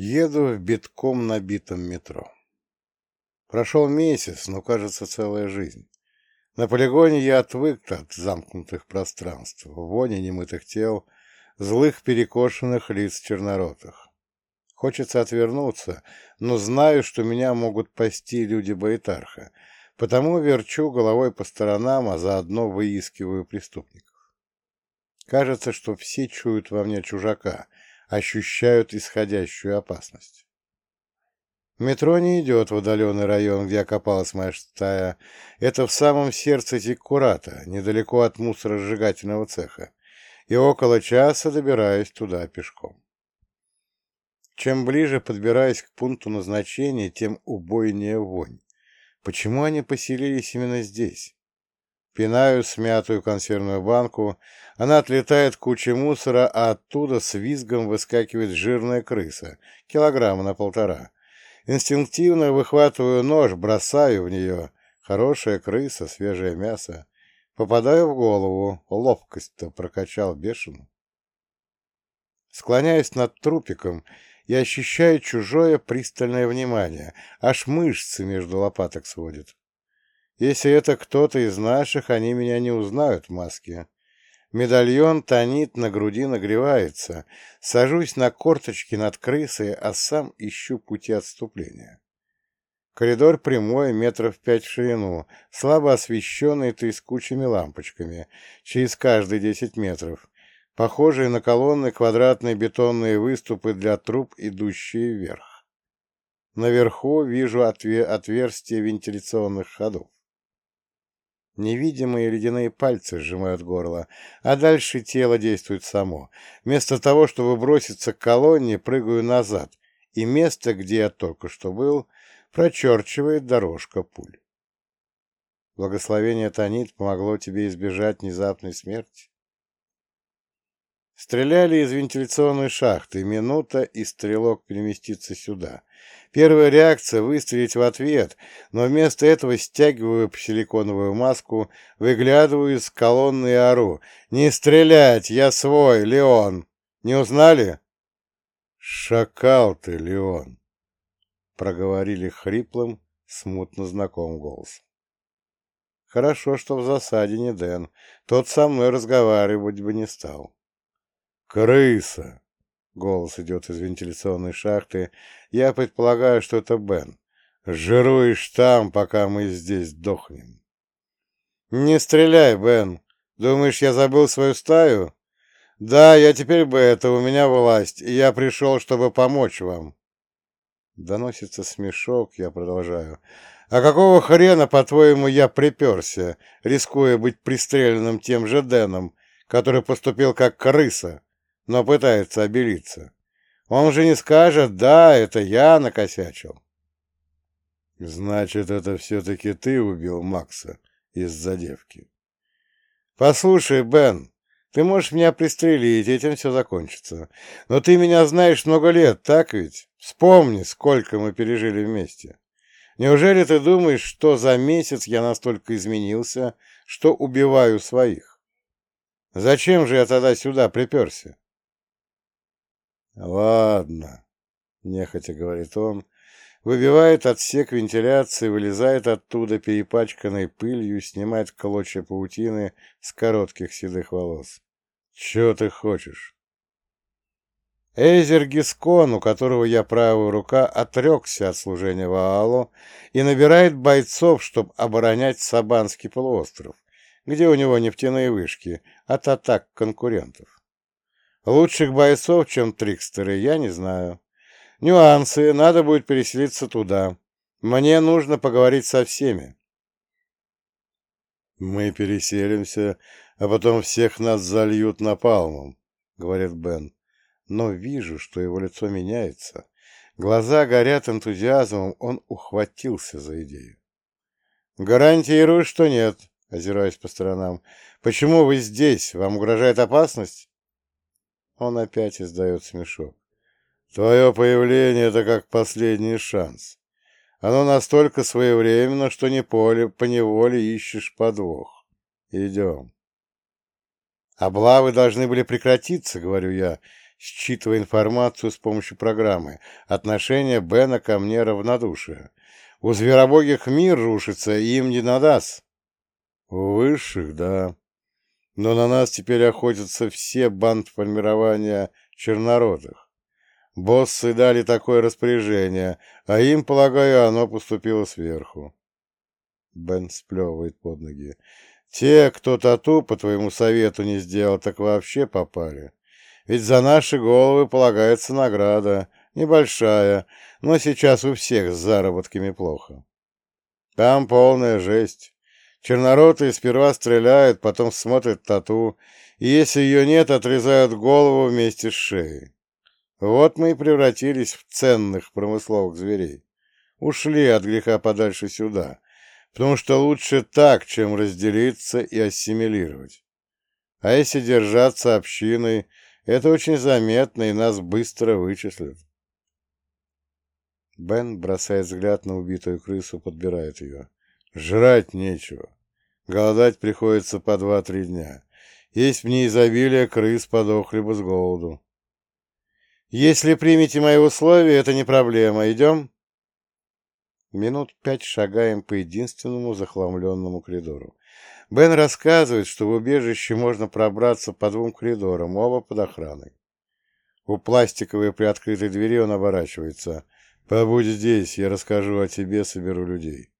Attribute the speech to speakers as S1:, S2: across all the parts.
S1: Еду в битком набитом метро. Прошел месяц, но, кажется, целая жизнь. На полигоне я отвык от замкнутых пространств, вони немытых тел, злых перекошенных лиц черноротых. Хочется отвернуться, но знаю, что меня могут пасти люди Баэтарха, потому верчу головой по сторонам, а заодно выискиваю преступников. Кажется, что все чуют во мне чужака, ощущают исходящую опасность. Метро не идет в удаленный район, где окопалась моя стая. Это в самом сердце Зиккурата, недалеко от мусоросжигательного цеха. И около часа добираюсь туда пешком. Чем ближе подбираюсь к пункту назначения, тем убойнее вонь. Почему они поселились именно здесь? Пинаю смятую консервную банку, она отлетает к куче мусора, а оттуда с визгом выскакивает жирная крыса, килограмма на полтора. Инстинктивно выхватываю нож, бросаю в нее. Хорошая крыса, свежее мясо. Попадаю в голову, ловкость-то прокачал бешеную. Склоняюсь над трупиком и ощущаю чужое пристальное внимание, аж мышцы между лопаток сводит. Если это кто-то из наших, они меня не узнают в маске. Медальон тонит, на груди нагревается. Сажусь на корточки над крысой, а сам ищу пути отступления. Коридор прямой, метров пять в ширину, слабо освещенный трескучими лампочками, через каждые десять метров, похожие на колонны квадратные бетонные выступы для труб, идущие вверх. Наверху вижу отверстия вентиляционных ходов. Невидимые ледяные пальцы сжимают горло, а дальше тело действует само. Вместо того, чтобы броситься к колонне, прыгаю назад, и место, где я только что был, прочерчивает дорожка пуль. Благословение Танит помогло тебе избежать внезапной смерти. Стреляли из вентиляционной шахты. Минута, и стрелок переместится сюда. Первая реакция — выстрелить в ответ, но вместо этого стягиваю силиконовую маску, выглядываю из колонны и ору. «Не стрелять! Я свой, Леон! Не узнали?» «Шакал ты, Леон!» — проговорили хриплым, смутно знакомым голосом. «Хорошо, что в засаде не Дэн. Тот со мной разговаривать бы не стал». «Крыса!» — голос идет из вентиляционной шахты. «Я предполагаю, что это Бен. Жируешь там, пока мы здесь дохнем». «Не стреляй, Бен. Думаешь, я забыл свою стаю?» «Да, я теперь бы это, у меня власть, и я пришел, чтобы помочь вам». Доносится смешок, я продолжаю. «А какого хрена, по-твоему, я приперся, рискуя быть пристреленным тем же Дэном, который поступил как крыса?» Но пытается обелиться. Он же не скажет, да, это я накосячил. Значит, это все-таки ты убил Макса из-за девки. Послушай, Бен, ты можешь меня пристрелить, этим все закончится. Но ты меня знаешь много лет, так ведь? Вспомни, сколько мы пережили вместе. Неужели ты думаешь, что за месяц я настолько изменился, что убиваю своих? Зачем же я тогда сюда приперся? «Ладно», — нехотя говорит он, выбивает отсек вентиляции, вылезает оттуда, перепачканной пылью, снимает клочья паутины с коротких седых волос. «Чего ты хочешь?» Эйзер Гискон, у которого я правая рука, отрекся от служения Ваалу и набирает бойцов, чтобы оборонять Сабанский полуостров, где у него нефтяные вышки, от атак конкурентов. Лучших бойцов, чем трикстеры, я не знаю. Нюансы, надо будет переселиться туда. Мне нужно поговорить со всеми. Мы переселимся, а потом всех нас зальют напалмом, говорит Бен. Но вижу, что его лицо меняется. Глаза горят энтузиазмом, он ухватился за идею. «Гарантирую, что нет», — озираясь по сторонам. «Почему вы здесь? Вам угрожает опасность?» Он опять издает смешок. Твое появление — это как последний шанс. Оно настолько своевременно, что не поле, поневоле ищешь подвох. Идем. Облавы должны были прекратиться, говорю я. считывая информацию с помощью программы. Отношение Бена ко мне равнодушие. У зверобогих мир рушится, им не надаст. У высших, да. Но на нас теперь охотятся все бандформирования чернородых. Боссы дали такое распоряжение, а им, полагаю, оно поступило сверху. Бен сплевывает под ноги. Те, кто тату по твоему совету не сделал, так вообще попали. Ведь за наши головы полагается награда, небольшая, но сейчас у всех с заработками плохо. Там полная жесть. Черноротые сперва стреляют, потом смотрят тату, и если ее нет, отрезают голову вместе с шеей. Вот мы и превратились в ценных промысловых зверей. Ушли от греха подальше сюда, потому что лучше так, чем разделиться и ассимилировать. А если держаться общиной, это очень заметно, и нас быстро вычислят. Бен бросает взгляд на убитую крысу, подбирает ее. Жрать нечего. Голодать приходится по два-три дня. Есть в неизобилие крыс подохли бы с голоду. Если примете мои условия, это не проблема. Идем? Минут пять шагаем по единственному захламленному коридору. Бен рассказывает, что в убежище можно пробраться по двум коридорам, оба под охраной. У пластиковой приоткрытой двери он оборачивается. «Побудь здесь, я расскажу о тебе, соберу людей».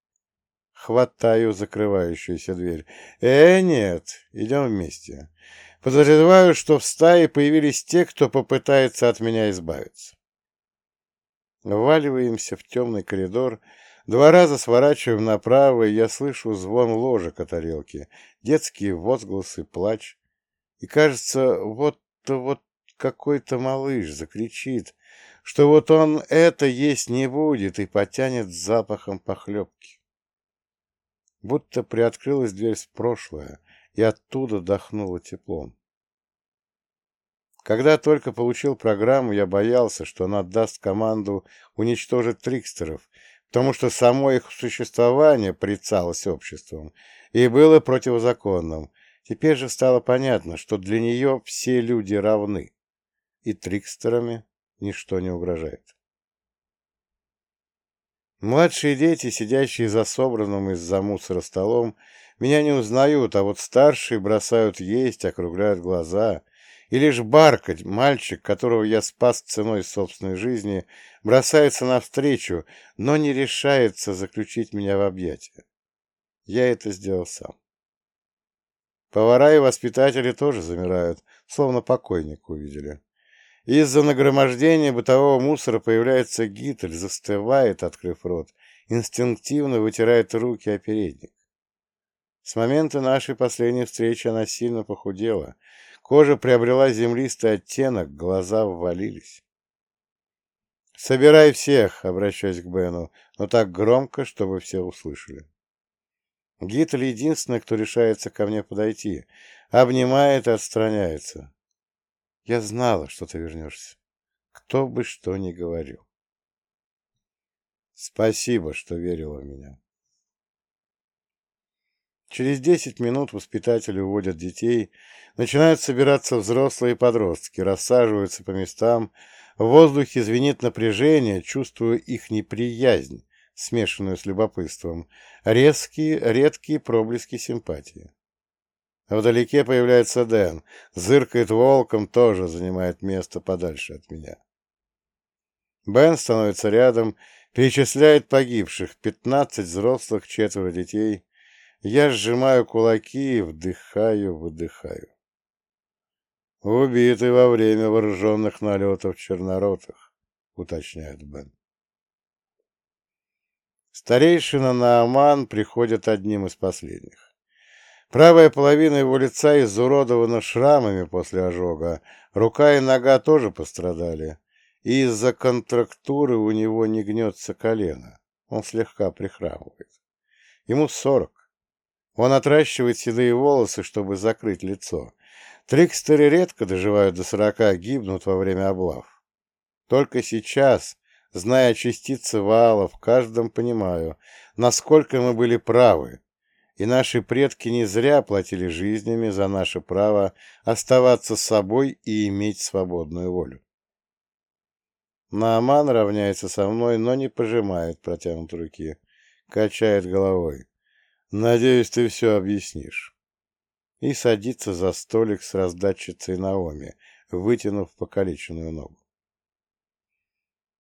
S1: Хватаю закрывающуюся дверь. «Э, нет, идем вместе. Подозреваю, что в стае появились те, кто попытается от меня избавиться». Вваливаемся в темный коридор, два раза сворачиваем направо, и я слышу звон ложек о тарелке, детские возгласы, плач. И кажется, вот-вот какой-то малыш закричит, что вот он это есть не будет и потянет запахом похлебки. Будто приоткрылась дверь в прошлое, и оттуда дохнуло теплом. Когда только получил программу, я боялся, что она даст команду уничтожить трикстеров, потому что само их существование прицалось обществом и было противозаконным. Теперь же стало понятно, что для нее все люди равны, и трикстерами ничто не угрожает. Младшие дети, сидящие за собранным из-за мусора столом, меня не узнают, а вот старшие бросают есть, округляют глаза — и лишь Баркать, мальчик, которого я спас ценой собственной жизни, бросается навстречу, но не решается заключить меня в объятия. Я это сделал сам. Повара и воспитатели тоже замирают, словно покойника увидели. Из-за нагромождения бытового мусора появляется гитель, застывает, открыв рот, инстинктивно вытирает руки о передник. С момента нашей последней встречи она сильно похудела, Кожа приобрела землистый оттенок, глаза ввалились. «Собирай всех!» — обращаясь к Бену, но так громко, чтобы все услышали. Гитлер единственный, кто решается ко мне подойти, обнимает и отстраняется. Я знала, что ты вернешься. Кто бы что ни говорил. Спасибо, что верила в меня. Через десять минут воспитатели уводят детей, начинают собираться взрослые подростки, рассаживаются по местам, в воздухе звенит напряжение, чувствую их неприязнь, смешанную с любопытством, резкие, редкие проблески симпатии. Вдалеке появляется Дэн, зыркает волком, тоже занимает место подальше от меня. Бен становится рядом, перечисляет погибших, пятнадцать взрослых, четверо детей — я сжимаю кулаки, вдыхаю, выдыхаю. «Убиты во время вооруженных налетов черноротых», — уточняет Бен. Старейшина Нааман приходит одним из последних. Правая половина его лица изуродована шрамами после ожога, рука и нога тоже пострадали, и из-за контрактуры у него не гнется колено, он слегка прихрамывает. Ему сорок. Он отращивает седые волосы, чтобы закрыть лицо. Трикстеры редко доживают до сорока, гибнут во время облав. Только сейчас, зная частицы вала, в каждом понимаю, насколько мы были правы, и наши предки не зря платили жизнями за наше право оставаться собой и иметь свободную волю. Нааман равняется со мной, но не пожимает протянутой руки, качает головой. «Надеюсь, ты все объяснишь». И садится за столик с раздатчицей Наоми, вытянув покалеченную ногу.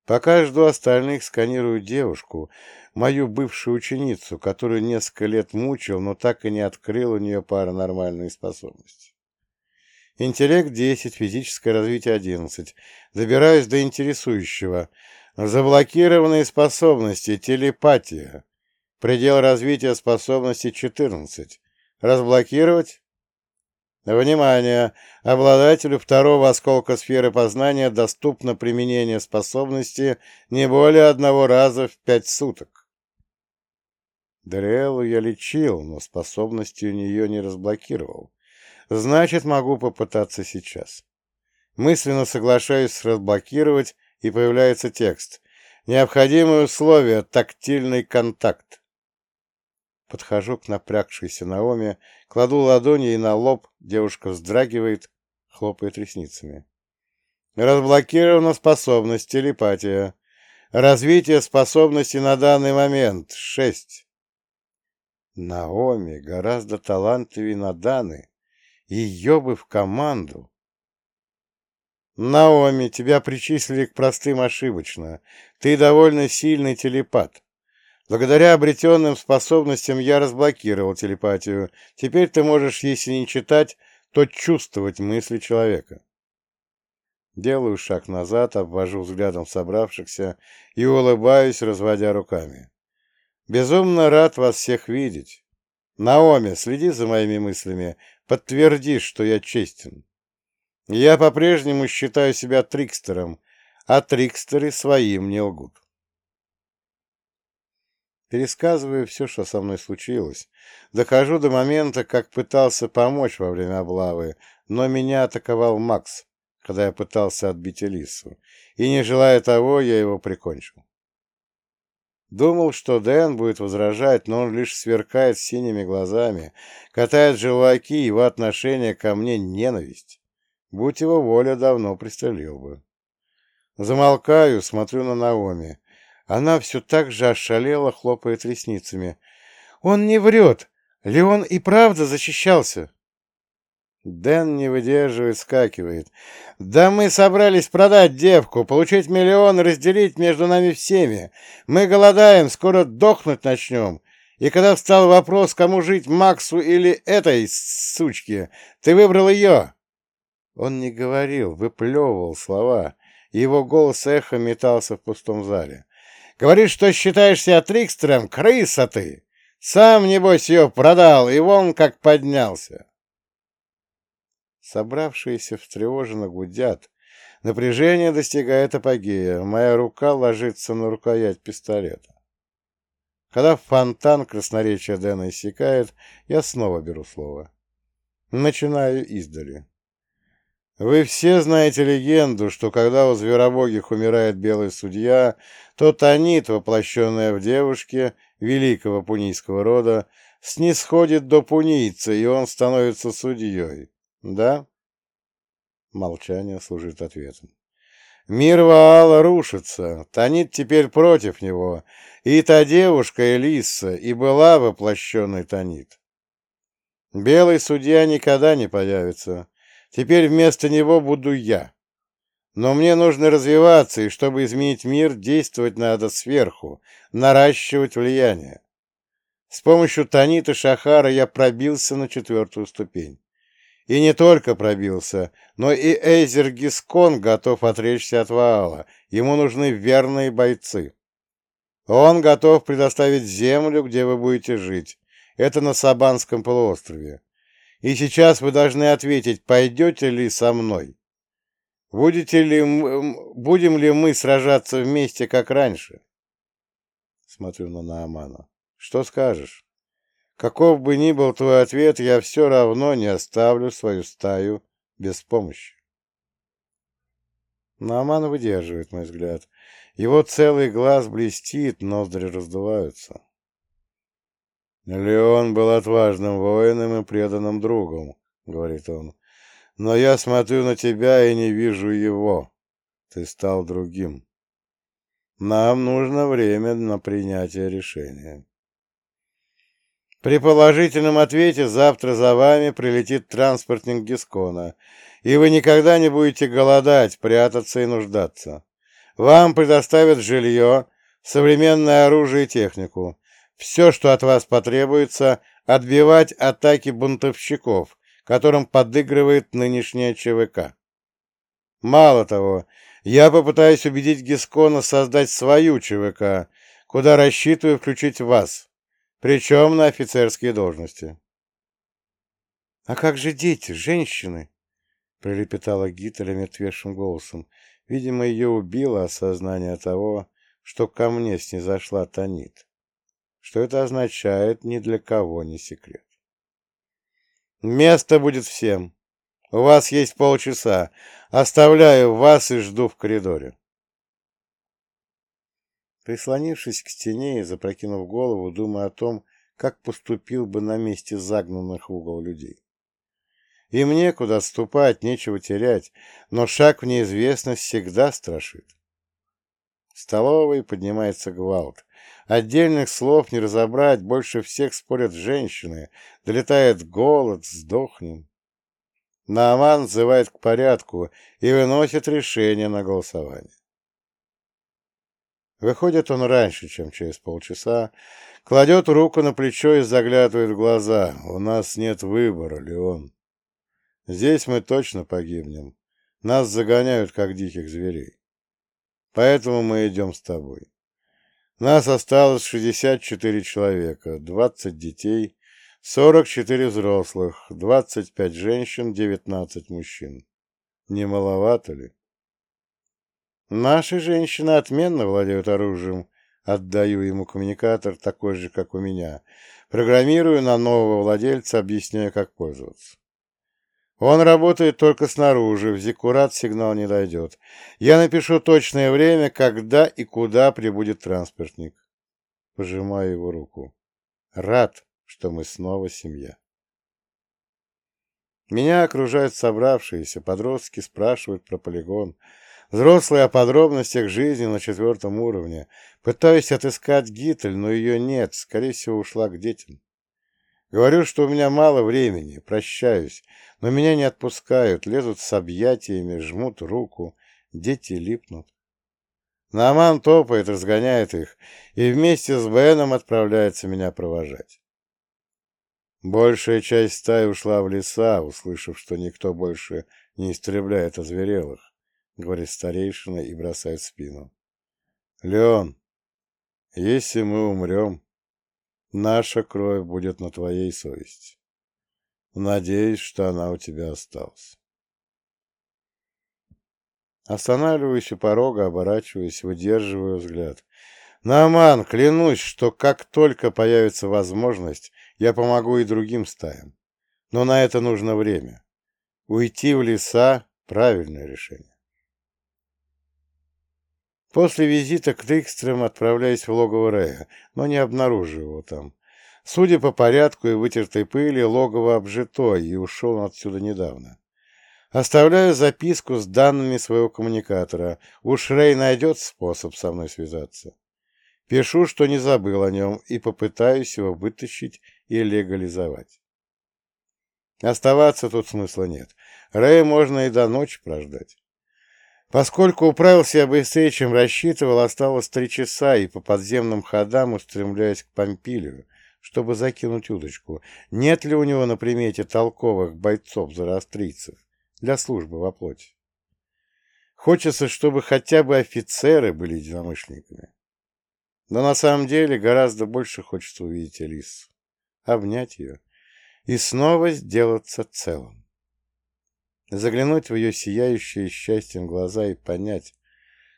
S1: Пока жду остальных, сканирую девушку, мою бывшую ученицу, которую несколько лет мучил, но так и не открыл у нее паранормальные способности. Интеллект 10, физическое развитие 11. Добираюсь до интересующего. Заблокированные способности, телепатия. Предел развития способности 14. Разблокировать? Внимание! Обладателю второго осколка сферы познания доступно применение способности не более одного раза в пять суток. Дариэлу я лечил, но способности у нее не разблокировал. Значит, могу попытаться сейчас. Мысленно соглашаюсь разблокировать, и появляется текст. Необходимые условия – тактильный контакт. Подхожу к напрягшейся Наоми, кладу ладони ей на лоб, девушка вздрагивает, хлопает ресницами. Разблокирована способность телепатия. Развитие способности на данный момент — шесть. Наоми гораздо талантливее Наданы. Ее бы в команду. Наоми, тебя причислили к простым ошибочно. Ты довольно сильный телепат. Благодаря обретенным способностям я разблокировал телепатию. Теперь ты можешь, если не читать, то чувствовать мысли человека. Делаю шаг назад, обвожу взглядом собравшихся и улыбаюсь, разводя руками. Безумно рад вас всех видеть. Наоми, следи за моими мыслями, подтверди, что я честен. Я по-прежнему считаю себя трикстером, а трикстеры своим не лгут. Пересказываю все, что со мной случилось. Дохожу до момента, как пытался помочь во время облавы, но меня атаковал Макс, когда я пытался отбить Элису, и, не желая того, я его прикончил. Думал, что Дэн будет возражать, но он лишь сверкает синими глазами, катает желваки, и его отношение ко мне ненависть. Будь его воля, давно пристрелил бы. Замолкаю, смотрю на Наоми. Она все так же ошалела, хлопает ресницами. «Он не врет! Леон и правда защищался!» Дэн не выдерживает, скакивает. «Да мы собрались продать девку, получить миллион и разделить между нами всеми. Мы голодаем, скоро дохнуть начнем. И когда встал вопрос, кому жить, Максу или этой сучке, ты выбрал ее!» Он не говорил, выплевывал слова. Его голос эхо метался в пустом зале. Говоришь, что считаешь себя трикстером? Крыса ты! Сам, небось, ее продал, и вон как поднялся!» Собравшиеся встревоженно гудят. Напряжение достигает апогея. Моя рука ложится на рукоять пистолета. Когда фонтан красноречия Дэна иссякает, я снова беру слово. Начинаю издали. Вы все знаете легенду, что когда у зверобогих умирает белый судья, то Танит, воплощенная в девушке великого пунийского рода, снисходит до пунийца, и он становится судьей. Да? Молчание служит ответом. Мир Ваала рушится, Танит теперь против него, и та девушка Элиса и была воплощенной Танит. Белый судья никогда не появится, Теперь вместо него буду я. Но мне нужно развиваться, и чтобы изменить мир, действовать надо сверху, наращивать влияние. С помощью Танита Шахара я пробился на четвертую ступень. И не только пробился, но и Эйзер Гискон готов отречься от Ваала. Ему нужны верные бойцы. Он готов предоставить землю, где вы будете жить. Это на Сабанском полуострове. И сейчас вы должны ответить, пойдете ли со мной? Будете ли, будем ли мы сражаться вместе, как раньше? Смотрю на Наамана. Что скажешь? Каков бы ни был твой ответ, я все равно не оставлю свою стаю без помощи. Нааман выдерживает мой взгляд. Его целый глаз блестит, ноздри раздуваются. Леон был отважным воином и преданным другом, — говорит он. Но я смотрю на тебя и не вижу его. Ты стал другим. Нам нужно время на принятие решения. При положительном ответе завтра за вами прилетит транспортник Гискона, и вы никогда не будете голодать, прятаться и нуждаться. Вам предоставят жилье, современное оружие и технику. Все, что от вас потребуется, отбивать атаки бунтовщиков, которым подыгрывает нынешняя ЧВК. Мало того, я попытаюсь убедить Гискона создать свою ЧВК, куда рассчитываю включить вас, причем на офицерские должности. — А как же дети, женщины? — пролепетала Гиталя мертвейшим голосом. Видимо, ее убило осознание того, что ко мне снизошла Танит. Что это означает, ни для кого не секрет. «Место будет всем. У вас есть полчаса. Оставляю вас и жду в коридоре». Прислонившись к стене и запрокинув голову, думая о том, как поступил бы на месте загнанных в угол людей. Им некуда отступать, нечего терять, но шаг в неизвестность всегда страшит. В столовой поднимается гвалт. Отдельных слов не разобрать, больше всех спорят женщины. Долетает голод, сдохнем. Нааман взывает к порядку и выносит решение на голосование. Выходит он раньше, чем через полчаса, кладет руку на плечо и заглядывает в глаза. У нас нет выбора, Леон. Здесь мы точно погибнем. Нас загоняют, как диких зверей. Поэтому мы идем с тобой. Нас осталось 64 человека, 20 детей, 44 взрослых, 25 женщин, 19 мужчин. Не маловато ли? Наши женщины отменно владеют оружием. Отдаю ему коммуникатор, такой же, как у меня. Программирую на нового владельца, объясняю, как пользоваться. Он работает только снаружи, в Зиккурат сигнал не дойдет. Я напишу точное время, когда и куда прибудет транспортник. Пожимаю его руку. Рад, что мы снова семья. Меня окружают собравшиеся, подростки спрашивают про полигон. Взрослые о подробностях жизни на четвертом уровне. Пытаюсь отыскать Гитель, но ее нет, скорее всего, ушла к детям. Говорю, что у меня мало времени, прощаюсь, но меня не отпускают, лезут с объятиями, жмут руку, дети липнут. Нааман топает, разгоняет их, и вместе с Беном отправляется меня провожать. Большая часть стаи ушла в леса, услышав, что никто больше не истребляет озверелых, — говорит старейшина и бросает спину. — Леон, если мы умрем, Наша кровь будет на твоей совести. Надеюсь, что она у тебя осталась. Останавливаюсь у порога, оборачиваюсь, выдерживаю взгляд. Наман, клянусь, что как только появится возможность, я помогу и другим стаям. Но на это нужно время. Уйти в леса — правильное решение. После визита к Трикстрам отправляюсь в логово Рея, но не обнаруживаю его там. Судя по порядку и вытертой пыли, логово обжитой, и ушел он отсюда недавно. Оставляю записку с данными своего коммуникатора. Уж Рэй найдет способ со мной связаться. Пишу, что не забыл о нем, и попытаюсь его вытащить и легализовать. Оставаться тут смысла нет. Рэй можно и до ночи прождать. Поскольку управился я быстрее, чем рассчитывал, осталось три часа, и по подземным ходам устремляюсь к Помпилию, чтобы закинуть удочку. Нет ли у него на примете толковых бойцов-зороастрийцев для службы во плоти? Хочется, чтобы хотя бы офицеры были единомышленниками. Но на самом деле гораздо больше хочется увидеть Элис, обнять ее и снова сделаться целым заглянуть в ее сияющие счастьем глаза и понять,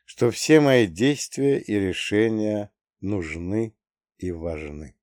S1: что все мои действия и решения нужны и важны.